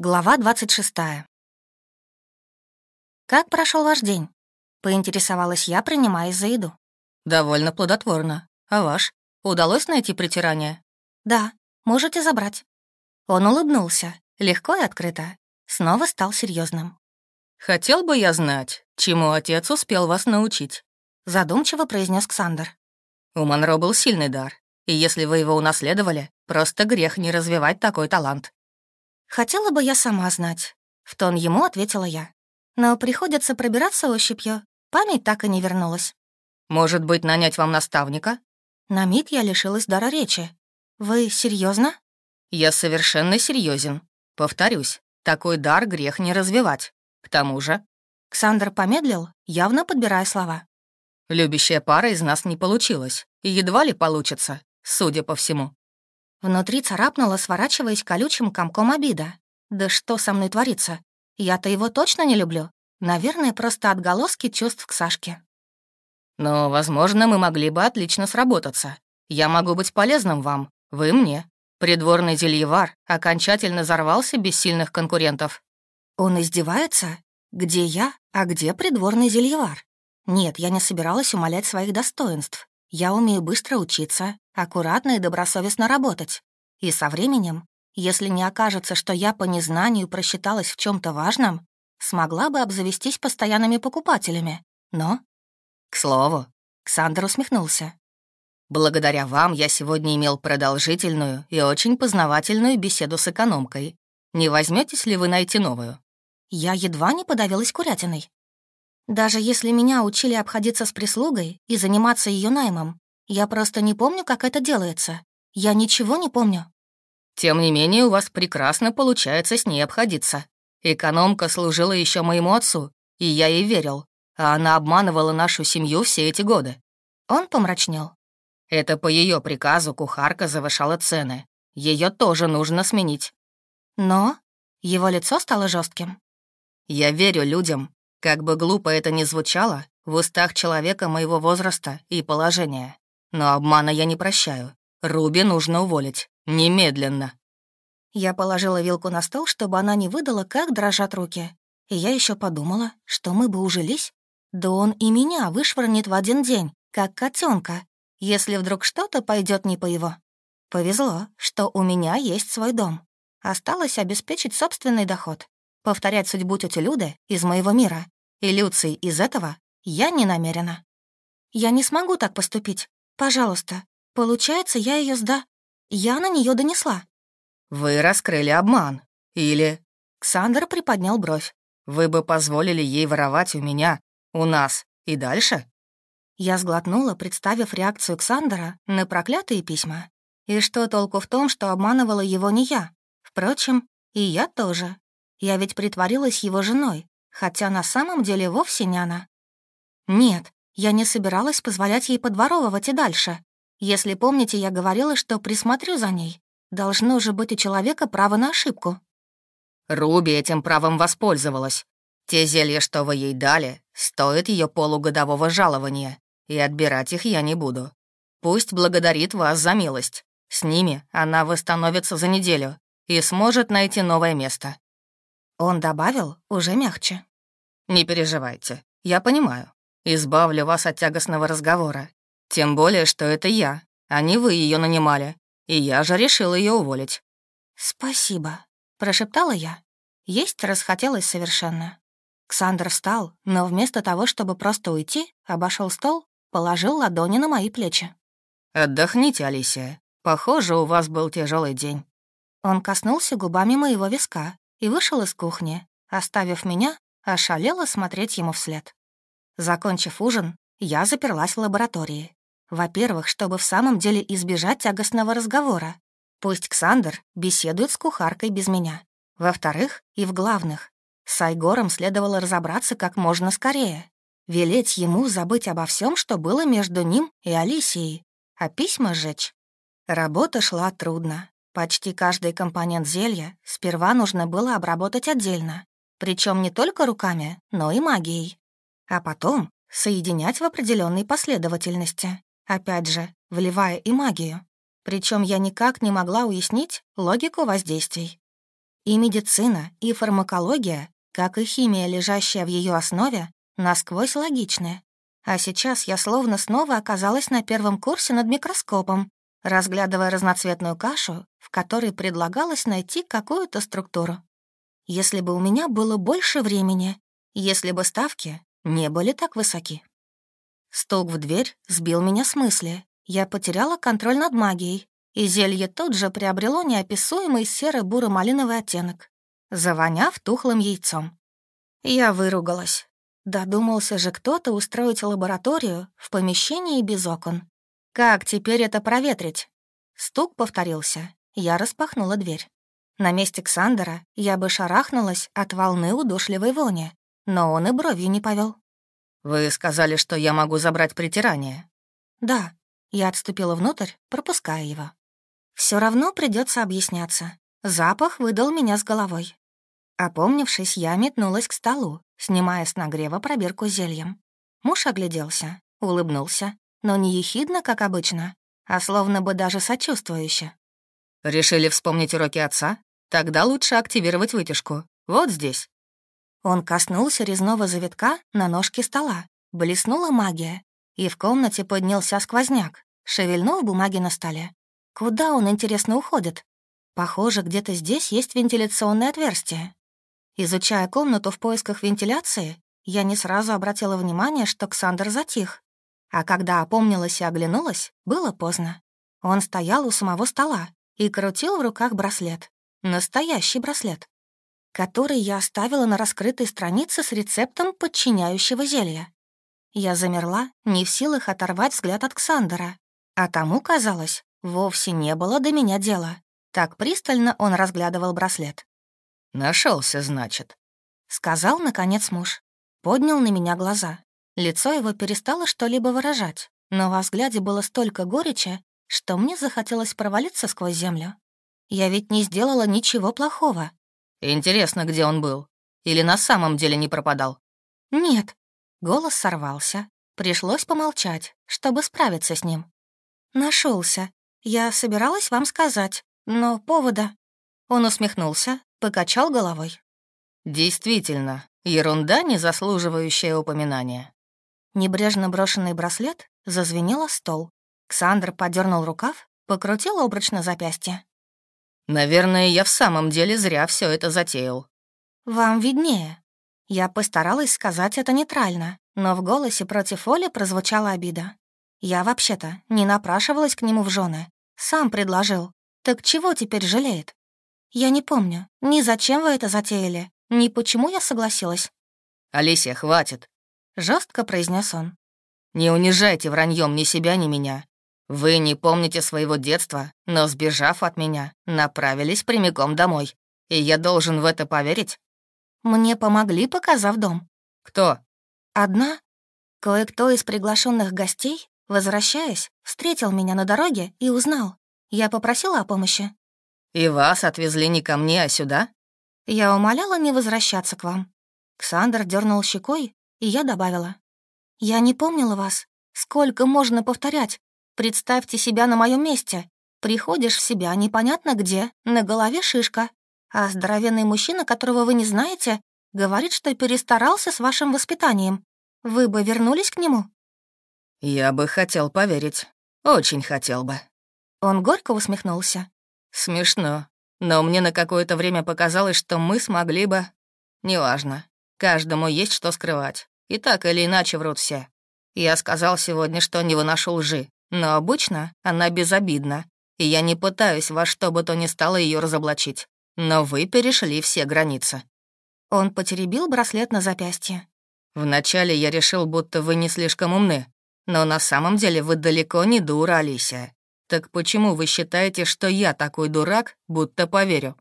Глава 26. «Как прошел ваш день?» — поинтересовалась я, принимаясь за еду. «Довольно плодотворно. А ваш? Удалось найти притирание?» «Да, можете забрать». Он улыбнулся, легко и открыто. Снова стал серьезным. «Хотел бы я знать, чему отец успел вас научить», — задумчиво произнес Ксандр. «У Монро был сильный дар, и если вы его унаследовали, просто грех не развивать такой талант. «Хотела бы я сама знать», — в тон ему ответила я. «Но приходится пробираться ощупью. Память так и не вернулась». «Может быть, нанять вам наставника?» На миг я лишилась дара речи. «Вы серьезно? «Я совершенно серьезен. Повторюсь, такой дар грех не развивать. К тому же...» Ксандр помедлил, явно подбирая слова. «Любящая пара из нас не получилась, и едва ли получится, судя по всему. Внутри царапнула, сворачиваясь колючим комком обида. «Да что со мной творится? Я-то его точно не люблю. Наверное, просто отголоски чувств к Сашке». «Но, возможно, мы могли бы отлично сработаться. Я могу быть полезным вам, вы мне». Придворный зельевар окончательно взорвался без сильных конкурентов. «Он издевается? Где я, а где придворный зельевар?» «Нет, я не собиралась умолять своих достоинств. Я умею быстро учиться, аккуратно и добросовестно работать. И со временем, если не окажется, что я по незнанию просчиталась в чем то важном, смогла бы обзавестись постоянными покупателями. Но... К слову, Ксандр усмехнулся. «Благодаря вам я сегодня имел продолжительную и очень познавательную беседу с экономкой. Не возьметесь ли вы найти новую?» Я едва не подавилась курятиной. Даже если меня учили обходиться с прислугой и заниматься ее наймом, я просто не помню, как это делается. Я ничего не помню». «Тем не менее, у вас прекрасно получается с ней обходиться. Экономка служила еще моему отцу, и я ей верил. А она обманывала нашу семью все эти годы». Он помрачнел. «Это по ее приказу кухарка завышала цены. Ее тоже нужно сменить». «Но...» Его лицо стало жестким. «Я верю людям. Как бы глупо это ни звучало, в устах человека моего возраста и положения. Но обмана я не прощаю. Руби нужно уволить. Немедленно. Я положила вилку на стол, чтобы она не выдала, как дрожат руки. И я еще подумала, что мы бы ужились. Да он и меня вышвырнет в один день, как котенка, если вдруг что-то пойдет не по его. Повезло, что у меня есть свой дом. Осталось обеспечить собственный доход. Повторять судьбу тети Люды из моего мира и Люции из этого я не намерена. Я не смогу так поступить. Пожалуйста, получается, я ее сда... Я на нее донесла». «Вы раскрыли обман. Или...» Ксандр приподнял бровь. «Вы бы позволили ей воровать у меня, у нас и дальше?» Я сглотнула, представив реакцию Ксандра на проклятые письма. И что толку в том, что обманывала его не я? Впрочем, и я тоже. Я ведь притворилась его женой, хотя на самом деле вовсе не она. «Нет, я не собиралась позволять ей подворовывать и дальше. Если помните, я говорила, что присмотрю за ней. Должно же быть у человека право на ошибку. Руби этим правом воспользовалась. Те зелья, что вы ей дали, стоят ее полугодового жалования, и отбирать их я не буду. Пусть благодарит вас за милость. С ними она восстановится за неделю и сможет найти новое место». Он добавил уже мягче. «Не переживайте, я понимаю избавлю вас от тягостного разговора. Тем более, что это я, а не вы ее нанимали, и я же решил ее уволить». «Спасибо», — прошептала я. Есть расхотелось совершенно. Ксандр встал, но вместо того, чтобы просто уйти, обошел стол, положил ладони на мои плечи. «Отдохните, Алисия. Похоже, у вас был тяжелый день». Он коснулся губами моего виска и вышел из кухни, оставив меня, ошалело смотреть ему вслед. Закончив ужин, я заперлась в лаборатории. Во-первых, чтобы в самом деле избежать тягостного разговора. Пусть Ксандр беседует с кухаркой без меня. Во-вторых, и в главных, с Айгором следовало разобраться как можно скорее. Велеть ему забыть обо всем, что было между ним и Алисией, а письма сжечь. Работа шла трудно. Почти каждый компонент зелья сперва нужно было обработать отдельно, причем не только руками, но и магией а потом соединять в определенной последовательности, опять же, вливая и магию. Причем я никак не могла уяснить логику воздействий. И медицина, и фармакология, как и химия, лежащая в ее основе, насквозь логичны. А сейчас я словно снова оказалась на первом курсе над микроскопом, разглядывая разноцветную кашу, в которой предлагалось найти какую-то структуру. Если бы у меня было больше времени, если бы ставки не были так высоки. Стук в дверь сбил меня с мысли. Я потеряла контроль над магией, и зелье тут же приобрело неописуемый серо-буро-малиновый оттенок, завоняв тухлым яйцом. Я выругалась. Додумался же кто-то устроить лабораторию в помещении без окон. Как теперь это проветрить? Стук повторился. Я распахнула дверь. На месте Ксандера я бы шарахнулась от волны удушливой вони, но он и брови не повел. «Вы сказали, что я могу забрать притирание?» «Да». Я отступила внутрь, пропуская его. Все равно придется объясняться. Запах выдал меня с головой. Опомнившись, я метнулась к столу, снимая с нагрева пробирку с зельем. Муж огляделся, улыбнулся, но не ехидно, как обычно, а словно бы даже сочувствующе. «Решили вспомнить уроки отца? Тогда лучше активировать вытяжку. Вот здесь». Он коснулся резного завитка на ножке стола. Блеснула магия. И в комнате поднялся сквозняк. шевельнув бумаги на столе. Куда он, интересно, уходит? Похоже, где-то здесь есть вентиляционное отверстие. Изучая комнату в поисках вентиляции, я не сразу обратила внимание, что Ксандр затих. А когда опомнилась и оглянулась, было поздно. Он стоял у самого стола и крутил в руках браслет. Настоящий браслет который я оставила на раскрытой странице с рецептом подчиняющего зелья. Я замерла, не в силах оторвать взгляд от Ксандера. А тому, казалось, вовсе не было до меня дела. Так пристально он разглядывал браслет. Нашелся, значит», — сказал, наконец, муж. Поднял на меня глаза. Лицо его перестало что-либо выражать, но во взгляде было столько горечи, что мне захотелось провалиться сквозь землю. Я ведь не сделала ничего плохого, Интересно, где он был. Или на самом деле не пропадал? Нет. Голос сорвался. Пришлось помолчать, чтобы справиться с ним. Нашелся. Я собиралась вам сказать, но повода. Он усмехнулся, покачал головой. Действительно, ерунда, не заслуживающая упоминания. Небрежно брошенный браслет зазвенел стол. Ксандр подернул рукав, покрутил обруч на запястье. Наверное, я в самом деле зря все это затеял. Вам виднее. Я постаралась сказать это нейтрально, но в голосе против Оли прозвучала обида. Я вообще-то не напрашивалась к нему в жены. Сам предложил. Так чего теперь жалеет? Я не помню, ни зачем вы это затеяли, ни почему я согласилась. Алисия, хватит. Жестко произнес он. Не унижайте враньем ни себя, ни меня. Вы не помните своего детства, но, сбежав от меня, направились прямиком домой. И я должен в это поверить?» «Мне помогли, показав дом». «Кто?» «Одна. Кое-кто из приглашенных гостей, возвращаясь, встретил меня на дороге и узнал. Я попросила о помощи». «И вас отвезли не ко мне, а сюда?» «Я умоляла не возвращаться к вам». Ксандр дернул щекой, и я добавила. «Я не помнила вас. Сколько можно повторять? Представьте себя на моем месте. Приходишь в себя непонятно где, на голове шишка. А здоровенный мужчина, которого вы не знаете, говорит, что перестарался с вашим воспитанием. Вы бы вернулись к нему?» «Я бы хотел поверить. Очень хотел бы». Он горько усмехнулся. «Смешно. Но мне на какое-то время показалось, что мы смогли бы... Неважно. Каждому есть что скрывать. И так или иначе врут все. Я сказал сегодня, что не выношу лжи. Но обычно она безобидна, и я не пытаюсь во что бы то ни стало ее разоблачить. Но вы перешли все границы». Он потеребил браслет на запястье. «Вначале я решил, будто вы не слишком умны, но на самом деле вы далеко не дура, Алисия. Так почему вы считаете, что я такой дурак, будто поверю?»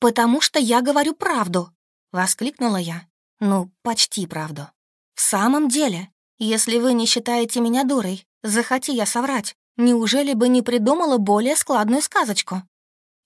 «Потому что я говорю правду», — воскликнула я. «Ну, почти правду. В самом деле, если вы не считаете меня дурой, Захоти я соврать, неужели бы не придумала более складную сказочку?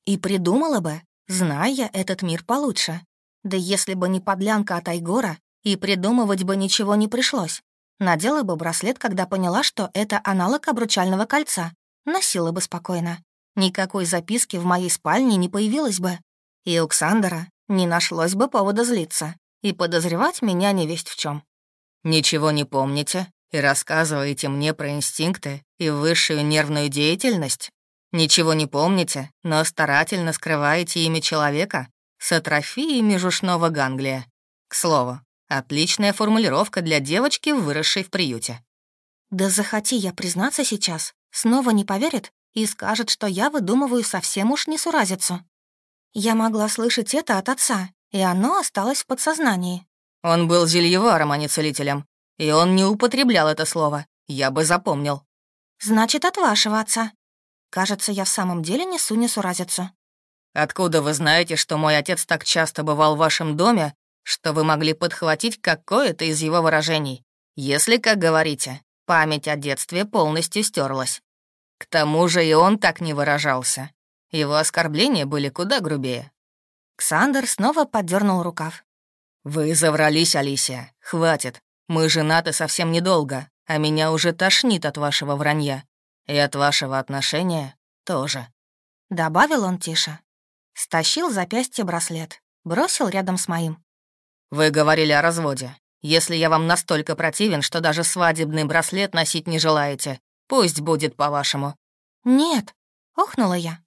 И придумала бы, зная этот мир получше. Да если бы не подлянка от Айгора, и придумывать бы ничего не пришлось. Надела бы браслет, когда поняла, что это аналог обручального кольца. Носила бы спокойно. Никакой записки в моей спальне не появилось бы. И у Ксандера не нашлось бы повода злиться и подозревать меня не весть в чем. «Ничего не помните?» и рассказываете мне про инстинкты и высшую нервную деятельность? Ничего не помните, но старательно скрываете имя человека с атрофией межушного ганглия. К слову, отличная формулировка для девочки, выросшей в приюте. Да захоти я признаться сейчас, снова не поверит и скажет, что я выдумываю совсем уж несуразицу. Я могла слышать это от отца, и оно осталось в подсознании. Он был зельеваром, а не целителем. И он не употреблял это слово. Я бы запомнил. Значит, от вашего отца. Кажется, я в самом деле несу несуразицу. Откуда вы знаете, что мой отец так часто бывал в вашем доме, что вы могли подхватить какое-то из его выражений, если, как говорите, память о детстве полностью стерлась. К тому же и он так не выражался. Его оскорбления были куда грубее. Ксандер снова поддернул рукав. «Вы заврались, Алисия. Хватит. Мы женаты совсем недолго, а меня уже тошнит от вашего вранья. И от вашего отношения тоже». Добавил он тише. Стащил запястье браслет, бросил рядом с моим. «Вы говорили о разводе. Если я вам настолько противен, что даже свадебный браслет носить не желаете, пусть будет по-вашему». «Нет», — охнула я.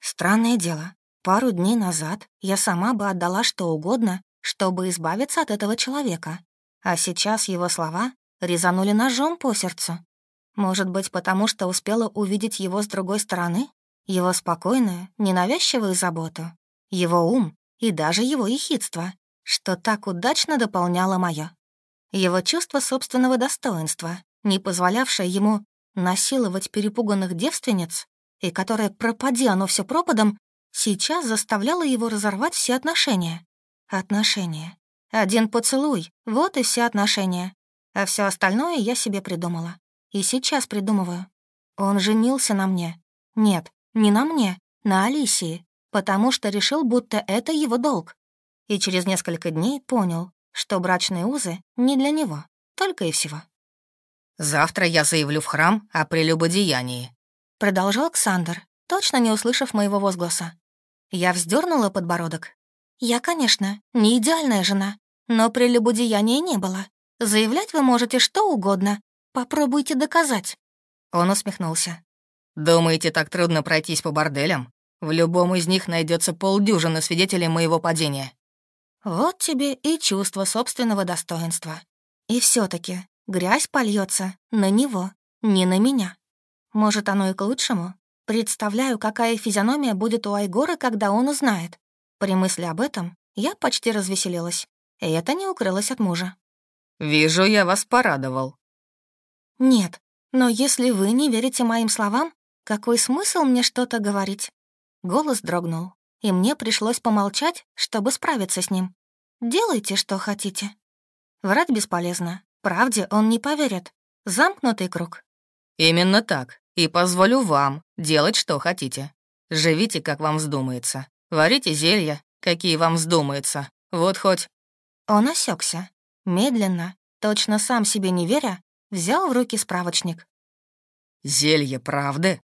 «Странное дело. Пару дней назад я сама бы отдала что угодно, чтобы избавиться от этого человека. А сейчас его слова резанули ножом по сердцу. Может быть, потому что успела увидеть его с другой стороны? Его спокойную, ненавязчивую заботу, его ум и даже его ехидство, что так удачно дополняло моё. Его чувство собственного достоинства, не позволявшее ему насиловать перепуганных девственниц, и которое, пропади оно все пропадом, сейчас заставляло его разорвать все отношения. Отношения, один поцелуй — вот и все отношения. А все остальное я себе придумала. И сейчас придумываю. Он женился на мне. Нет, не на мне, на Алисии, потому что решил, будто это его долг. И через несколько дней понял, что брачные узы не для него, только и всего. «Завтра я заявлю в храм о прелюбодеянии», — продолжал Александр, точно не услышав моего возгласа. Я вздернула подбородок. «Я, конечно, не идеальная жена, но прелюбодеяния не было. Заявлять вы можете что угодно. Попробуйте доказать». Он усмехнулся. «Думаете, так трудно пройтись по борделям? В любом из них найдется полдюжины свидетелей моего падения». «Вот тебе и чувство собственного достоинства. И все таки грязь польется на него, не на меня. Может, оно и к лучшему. Представляю, какая физиономия будет у Айгора, когда он узнает. При мысли об этом я почти развеселилась. Это не укрылось от мужа. «Вижу, я вас порадовал». «Нет, но если вы не верите моим словам, какой смысл мне что-то говорить?» Голос дрогнул, и мне пришлось помолчать, чтобы справиться с ним. «Делайте, что хотите». Врать бесполезно. Правде он не поверит. Замкнутый круг. «Именно так. И позволю вам делать, что хотите. Живите, как вам вздумается. Варите зелья, какие вам вздумается. Вот хоть он осекся, медленно, точно сам себе не веря, взял в руки справочник. «Зелье правды?»